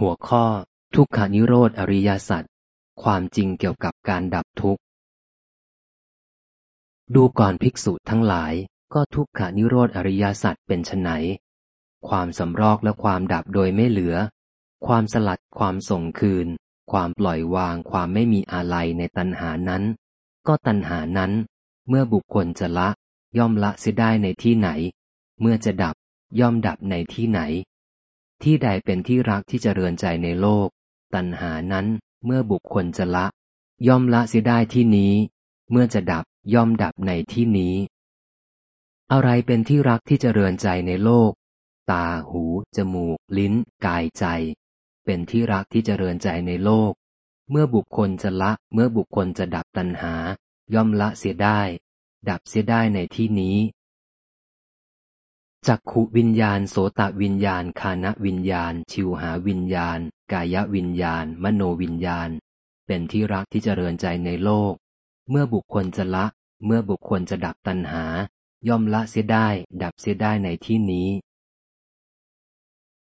หัวข้อ ทุกขานิโรธ อริยสัจความจริงเกี่ยวกับการดับทุกข์ ดูก่อนภิกษุทั้งหลาย ก็ทุกขานิโรธ อริยสัจเป็นไฉนความสำรอกและความดับโดยไม่เหลือ ความสลัดความส่งคืน ความปล่อยวางความไม่มีอะไรในตัณหานั้น ก็ตัณหานั้น เมื่อบุคคลจะละ ย่อมละเสียได้ในที่ไหน เมื่อจะดับย่อมดับในที่ไหน ที่ใดเป็นที่รักที่จะเรือนใจในโลก ตัณหานั้นเมื่อบุคคลจะละ ย่อมละเสียได้ที่นี้ เมื่อจะดับย่อมดับในที่นี้ อะไรเป็นที่รักที่จะเรือนใจในโลก ตาหู จมูก ลิ้น กายใจ เป็นที่รักที่จะเรือนใจในโลก เมื่อบุคคลจะละ เมื่อบุคคลจะดับตัณหา ย่อมละเสียได้ ดับเสียได้ในที่นี้ จักขุวิญญาณโสตวิญญาณ คานวิญญาณ ชิวหาวิญญาณ กายวิญญาณ มโนวิญญาณ เป็นที่รักที่จเจริญใจในโลก เมื่อบุคคลจะละ เมื่อบุคคลจะดับตัณหา ย่อมละเสียได้ ดับเสียได้ในที่นี้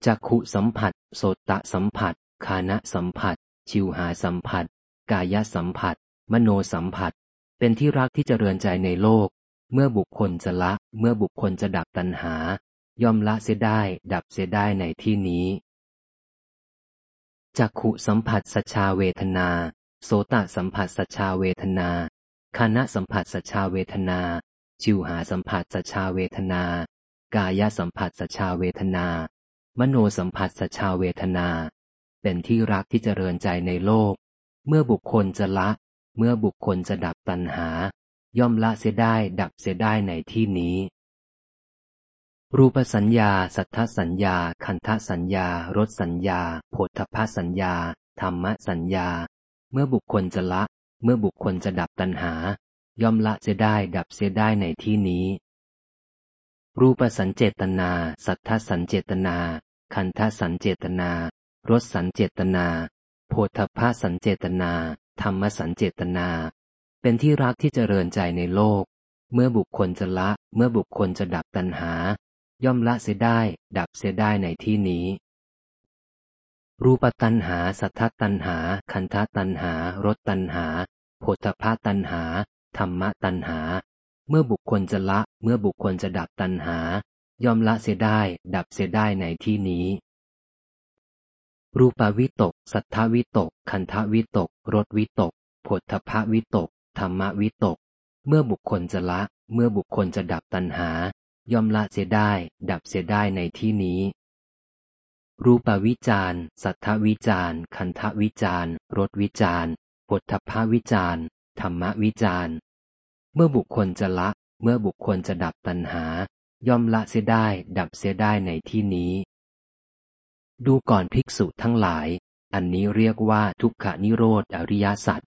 จักขุสัมผัส โสตสัมผัส คานะสัมผัส ชิวหาสัมผัส กายสัมผัส มโนสัมผัส เป็นที่รักที่จเจริญใจในโลก เมื่อบุคคลจะละ เมื่อบุคคลจะดับตัณหา ย่อมละเสียได้ ดับเสียได้ในที่นี้จักขุสัมผัสสชาเวทนา โสตสัมผัสสชาเวทนาคณะสัมผัสสชาเวทนา ชิวหาสัมผัสสชาเวทนา กายสัมผัสสชาเวทนา มโนสัมผัสสชาเวทนา เป็นที่รักที่เจริญใจในโลก เมื่อบุคคลจะละ เมื่อบุคคลจะดับตัณหา ย่อมละเสียได้ดับเสียได้ในที่นี้ รูปสัญญา สัทธสัญญา คันธสัญญารสสัญญาโผฏฐพสัญญา ธรรมสัญญา เมื่อบุคคลจะละ เมื่อบุคคลจะดับตัณหา ย่อมละเสียได้ดับเสียได้ในที่นี้ รูปสัญเจตนา สัทธสัญเจตนา คันธสัญเจตนารสสัญเจตนาโพธพสัญเจตนา ธรรมสัญเจตนา เป็นที่รักที่จเจริญใจในโลก เมื่อบุคคลจะละ เมื่อบุคคลจะดับตัณหา ย่อมละเสียได้ ดับเสียได้ในที่นี้ รูปตัณหา สัทธตัณหา คันธตัณหารสตัณหาโพธพาตัณหา ธรรมตัณหา เมื่อบุคคลจะละ เมื่อบุคคลจะดับตัณหา ย่อมละเสียได้ ดับเสียได้ในที่นี้รูปวิตก สัทธวิตก คันธวิตก รสวิตกโพธพวิตก ธรรมวิตก เมื่อบุคคลจะละ เมื่อบุคคลจะดับตัณหา ย่อมละเสียได้ ดับเสียได้ในที่นี้ รูปวิจารสัทธวิจารคันธวิจารรสวิจารปุถภวิจารธรรมวิจารเมื่อบุคคลจะละ เมื่อบุคคลจะดับตัณหา ย่อมละเสียได้ ดับเสียได้ในที่นี้ ดูก่อนภิกษุทั้งหลาย อันนี้เรียกว่าทุกขานิโรธอริยสัจ